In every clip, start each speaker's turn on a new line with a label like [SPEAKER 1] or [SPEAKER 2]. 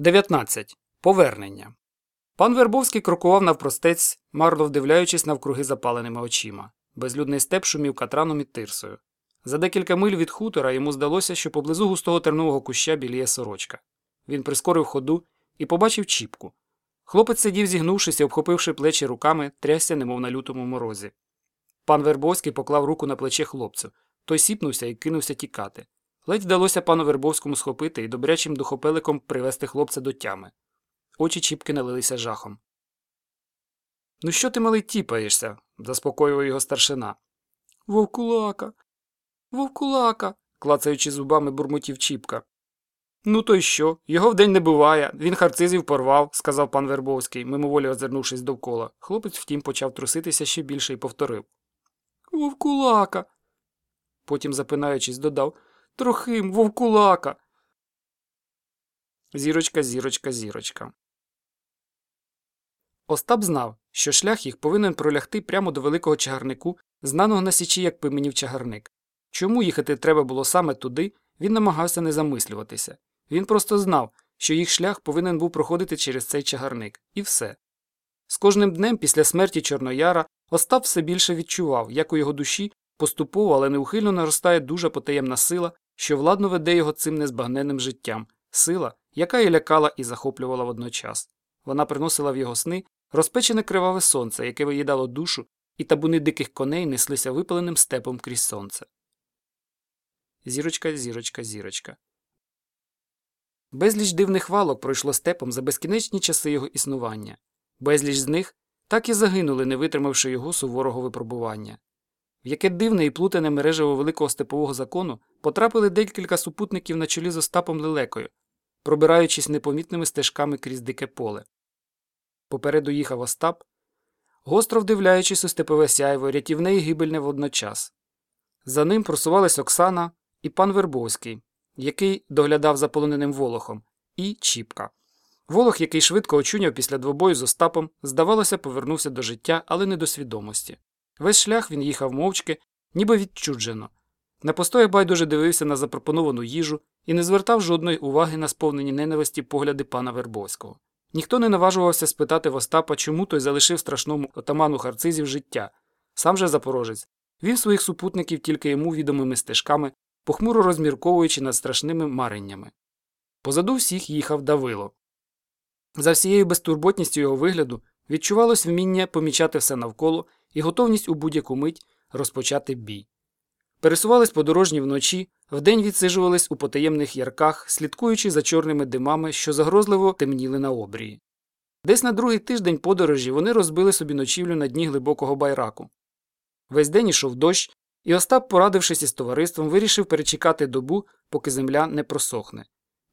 [SPEAKER 1] 19. Повернення. Пан Вербовський крокував навпростець, марно вдивляючись навкруги запаленими очима. Безлюдний степ шумів катраном і тирсою. За декілька миль від хутора йому здалося, що поблизу густого тернового куща біліє сорочка. Він прискорив ходу і побачив чіпку. Хлопець сидів, зігнувшись і обхопивши плечі руками, трясся, немов на лютому морозі. Пан Вербовський поклав руку на плече хлопцю. Той сіпнувся і кинувся тікати. Ледь вдалося пану Вербовському схопити і добрячим духопеликом привести хлопця до тями. Очі Чіпки налилися жахом. Ну, що ти, малий, тіпаєшся? заспокоював його старшина. Вовкулака. Вовкулака. клацаючи зубами, бурмотів Чіпка. Ну, то й що? Його вдень не буває. Він харцизів порвав, сказав пан Вербовський, мимоволі озирнувшись довкола. Хлопець, втім, почав труситися ще більше і повторив. Вовкулака. Потім, запинаючись, додав Трохим, вовкулака. Зірочка, зірочка, зірочка. Остап знав, що шлях їх повинен пролягти прямо до великого чагарнику, знаного на січі як пименів чагарник. Чому їхати треба було саме туди, він намагався не замислюватися. Він просто знав, що їх шлях повинен був проходити через цей чагарник, і все. З кожним днем після смерті Чорнояра Остап все більше відчував, як у його душі поступово, але неухильно наростає дуже потаємна сила, що владно веде його цим незбагненним життям, сила, яка і лякала і захоплювала водночас. Вона приносила в його сни розпечене криваве сонце, яке виїдало душу, і табуни диких коней неслися випаленим степом крізь сонце. Зірочка, зірочка, зірочка. Безліч дивних валок пройшло степом за безкінечні часи його існування. Безліч з них так і загинули, не витримавши його суворого випробування. В яке дивне і плутане мережево великого степового закону потрапили декілька супутників на чолі з Остапом Лелекою, пробираючись непомітними стежками крізь дике поле. Попереду їхав Остап, гостро вдивляючись у степове сяйво, рятівне і гибельне водночас. За ним просувались Оксана і пан Вербовський, який доглядав за полоненим Волохом, і Чіпка. Волох, який швидко очуняв після двобою з Остапом, здавалося, повернувся до життя, але не до свідомості. Весь шлях він їхав мовчки, ніби відчуджено. На постоях байдуже дивився на запропоновану їжу і не звертав жодної уваги на сповнені ненависті погляди пана Вербовського. Ніхто не наважувався спитати в Остапа, чому той залишив страшному отаману харцизів життя. Сам же запорожець вів своїх супутників тільки йому відомими стежками, похмуро розмірковуючи над страшними мареннями. Позаду всіх їхав Давило. За всією безтурботністю його вигляду відчувалось вміння помічати все навколо і готовність у будь-яку мить розпочати бій. Пересувались подорожні вночі, вдень відсижувались у потаємних ярках, слідкуючи за чорними димами, що загрозливо темніли на обрії. Десь на другий тиждень подорожі вони розбили собі ночівлю на дні глибокого байраку. Весь день ішов дощ, і Остап, порадившись із товариством, вирішив перечекати добу, поки земля не просохне.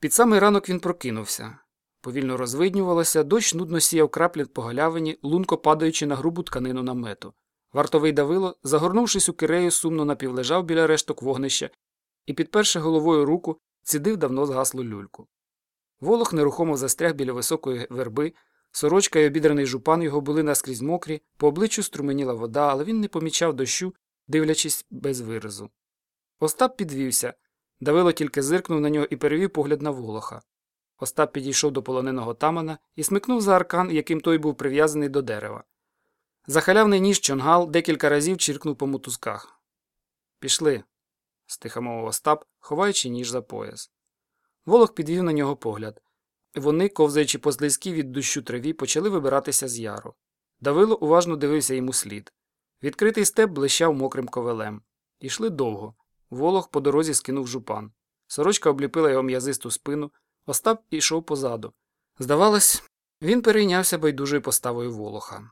[SPEAKER 1] Під самий ранок він прокинувся. Повільно розвиднювалося, дощ нудно сіяв краплі по галявині, лунко падаючи на грубу тканину намету. Вартовий Давило, загорнувшись у кирею, сумно напівлежав біля решток вогнища і, підперши головою руку, цідив давно згаслу люльку. Волох нерухомо застряг біля високої верби, сорочка й обідраний жупан його були наскрізь мокрі, по обличчю струменіла вода, але він не помічав дощу, дивлячись без виразу. Остап підвівся. Давило тільки зиркнув на нього і перевів погляд на волоха. Остап підійшов до полоненого тамана і смикнув за аркан, яким той був прив'язаний до дерева. Захалявний ніж чонгал декілька разів чиркнув по мотузках. Пішли, стиха мовив Остап, ховаючи ніж за пояс. Волох підвів на нього погляд. Вони, ковзаючи по злизькій від дощу траві, почали вибиратися з яру. Давило уважно дивився йому слід. Відкритий степ блищав мокрим ковелем. Ішли довго. Волох по дорозі скинув жупан. Сорочка обліпила його м'язисту спину, Остап ішов позаду. Здавалось, він перейнявся байдужою поставою волоха.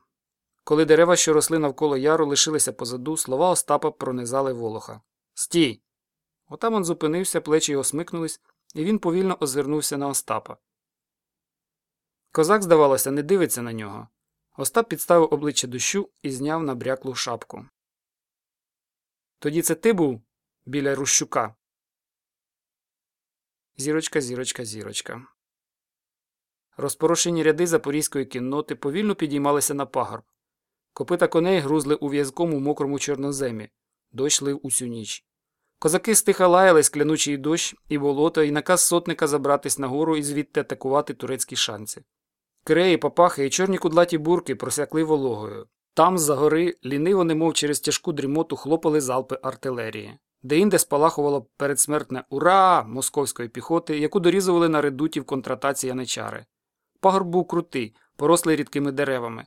[SPEAKER 1] Коли дерева, що росли навколо яру, лишилися позаду, слова Остапа пронизали волоха. Стій! Отаман зупинився, плечі його смикнулись, і він повільно озирнувся на Остапа. Козак, здавалося, не дивиться на нього. Остап підставив обличчя дощу і зняв набряклу шапку. Тоді це ти був біля Рущука? Зірочка, зірочка, зірочка. Розпорошені ряди запорізької кінноти повільно підіймалися на пагорб. Копита коней грузли у в'язкому мокрому чорноземі, дощ лив усю ніч. Козаки стиха лаяли склянучий дощ і болото, і наказ сотника забратись на гору і звідти атакувати турецькі шанці. Киреї, папахи і чорні кудлаті бурки просякли вологою. Там, з-за гори, ліниво, немов через тяжку дрімоту, хлопали залпи артилерії. Деінде спалахувало передсмертне ура московської піхоти, яку дорізували на редуті в контратації яничари. Пагорб був крутий, порослий рідкими деревами.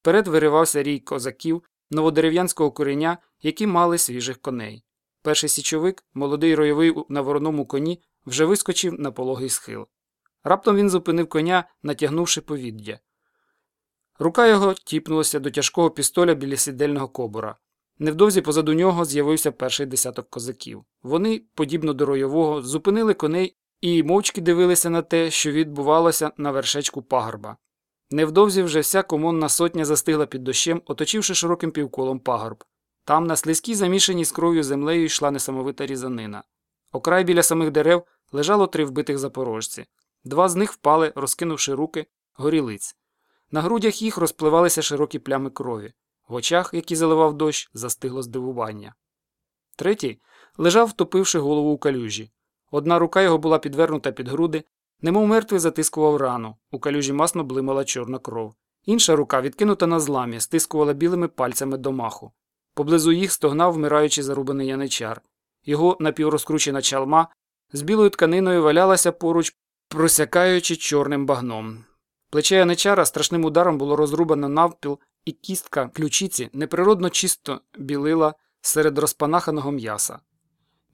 [SPEAKER 1] Вперед виривався рій козаків, новодерев'янського кореня, які мали свіжих коней. Перший січовик, молодий ройовий на вороному коні, вже вискочив на пологий схил. Раптом він зупинив коня, натягнувши повіддя. Рука його тіпнулася до тяжкого пістоля біля сідельного кобура. Невдовзі позаду нього з'явився перший десяток козаків. Вони, подібно до ройового, зупинили коней і мовчки дивилися на те, що відбувалося на вершечку пагорба. Невдовзі вже вся комонна сотня застигла під дощем, оточивши широким півколом пагорб. Там, на слизькій замішаній з кров'ю землею, йшла несамовита різанина. Окрай біля самих дерев лежало три вбитих запорожці. Два з них впали, розкинувши руки, горілиць. На грудях їх розпливалися широкі плями крові. В очах, які заливав дощ, застигло здивування. Третій лежав, втопивши голову у калюжі. Одна рука його була підвернута під груди, немов мертвий затискував рану, у калюжі масно блимала чорна кров. Інша рука, відкинута на зламі, стискувала білими пальцями до маху. Поблизу їх стогнав вмираючий зарубаний яничар. Його напіврозкручена чалма з білою тканиною валялася поруч, просякаючи чорним багном. Плече яничара страшним ударом було розрубано навпіл, і кістка ключиці неприродно чисто білила серед розпанаханого м'яса.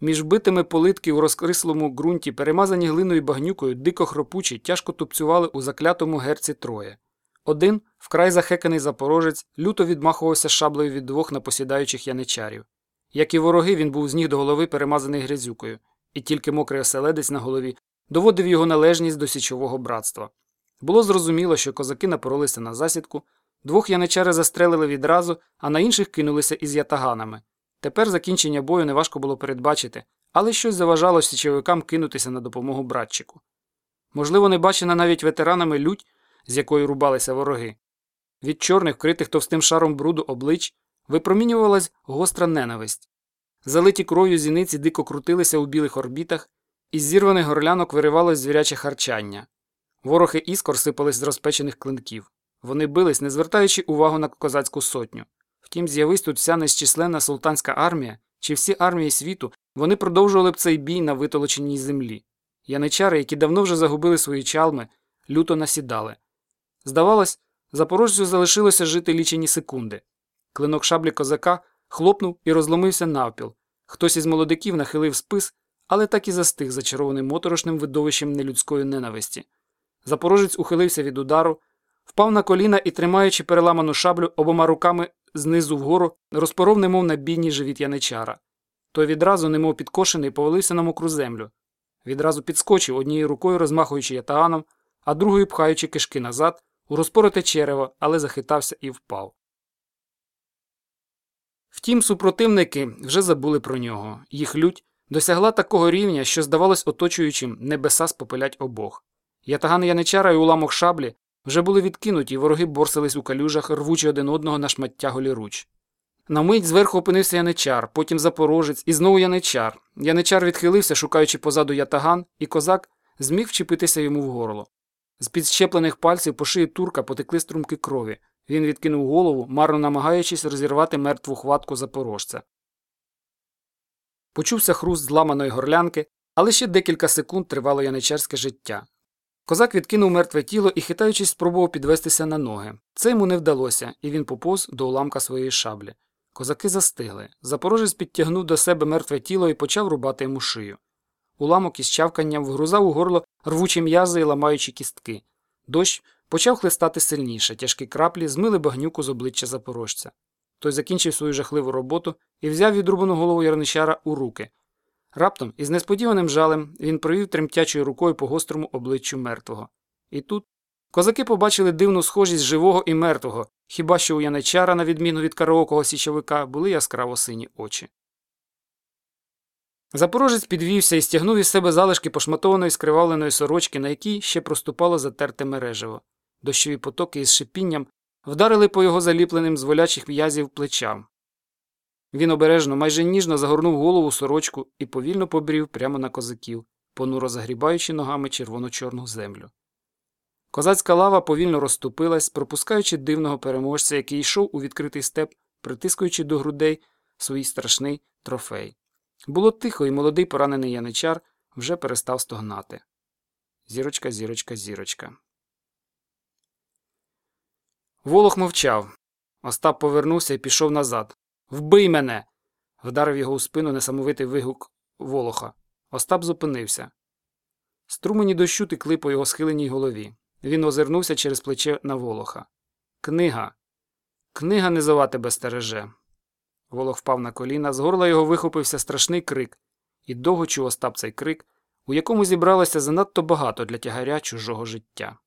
[SPEAKER 1] Між битими политки у розкрислому ґрунті, перемазані глиною багнюкою, дико хропучі, тяжко тупцювали у заклятому герці троє. Один, вкрай захеканий запорожець, люто відмахувався шаблею від двох напосідаючих яничарів. Як і вороги, він був з ніг до голови перемазаний грязюкою, і тільки мокрий оселедець на голові доводив його належність до січового братства. Було зрозуміло, що козаки напоролися на засідку, двох яничари застрелили відразу, а на інших кинулися із ятаганами. Тепер закінчення бою неважко було передбачити, але щось заважало січовикам кинутися на допомогу братчику. Можливо, не бачена навіть ветеранами лють, з якою рубалися вороги. Від чорних, вкритих товстим шаром бруду облич, випромінювалась гостра ненависть. Залиті кров'ю зіниці дико крутилися у білих орбітах, із зірваних горлянок виривалось звіряче харчання. Ворохи іскор сипались з розпечених клинків. Вони бились, не звертаючи увагу на козацьку сотню. Втім, з'явись тут вся незчисленна султанська армія чи всі армії світу, вони продовжували б цей бій на витолоченій землі. Яничари, які давно вже загубили свої чалми, люто насідали. Здавалось, запорожцю залишилося жити лічені секунди. Клинок шаблі козака хлопнув і розломився навпіл. Хтось із молодиків нахилив спис, але так і застиг, зачарований моторошним видовищем нелюдської ненависті. Запорожець ухилився від удару, впав на коліна і, тримаючи переламану шаблю обома руками знизу вгору, розпоров, немов на бідній живіт яничара. Той відразу, немов підкошений, повалився на мокру землю. Відразу підскочив однією рукою, розмахуючи ятаганом, а другою пхаючи кишки назад, у розпороте черево, але захитався і впав. Втім, супротивники вже забули про нього. Їх лють досягла такого рівня, що, здавалось, оточуючим небеса спопилять обох. Ятаган яничара і уламок шаблі вже були відкинуті, вороги борсились у калюжах, рвучи один одного на шмаття голіруч. На мить зверху опинився яничар, потім запорожець і знову яничар. Яничар відхилився, шукаючи позаду ятаган, і козак зміг вчепитися йому в горло. З під щеплених пальців по шиї турка потекли струмки крові. Він відкинув голову, марно намагаючись розірвати мертву хватку запорожця. Почувся хруст зламаної горлянки, але ще декілька секунд тривало яничарське життя. Козак відкинув мертве тіло і, хитаючись, спробував підвестися на ноги. Це йому не вдалося, і він поповз до уламка своєї шаблі. Козаки застигли. Запорожець підтягнув до себе мертве тіло і почав рубати йому шию. Уламок із чавканням вгрузав у горло рвучі м'язи і ламаючи кістки. Дощ почав хлистати сильніше, тяжкі краплі змили багнюку з обличчя запорожця. Той закінчив свою жахливу роботу і взяв відрубану голову ярничара у руки. Раптом, із несподіваним жалем, він провів тремтячою рукою по гострому обличчю мертвого. І тут козаки побачили дивну схожість живого і мертвого, хіба що у яничара, на відміну від караокого січовика, були яскраво сині очі. Запорожець підвівся і стягнув із себе залишки пошматованої скривавленої сорочки, на якій ще проступало затерте мережево. Дощові потоки із шипінням вдарили по його заліпленим з волячих м'язів плечам. Він обережно, майже ніжно загорнув голову сорочку і повільно побрів прямо на козаків, понуро загрібаючи ногами червоно-чорну землю. Козацька лава повільно розступилась, пропускаючи дивного переможця, який йшов у відкритий степ, притискуючи до грудей свій страшний трофей. Було тихо, і молодий поранений яничар вже перестав стогнати. Зірочка, зірочка, зірочка. Волох мовчав. Остап повернувся і пішов назад. Вбий мене. вдарив його у спину несамовитий вигук Волоха. Остап зупинився. Струмені дощу текли по його схиленій голові. Він озирнувся через плече на Волоха. Книга. Книга низова тебе стереже. Волох впав на коліна, з горла його вихопився страшний крик, і довго чув Остап цей крик, у якому зібралося занадто багато для тягаря чужого життя.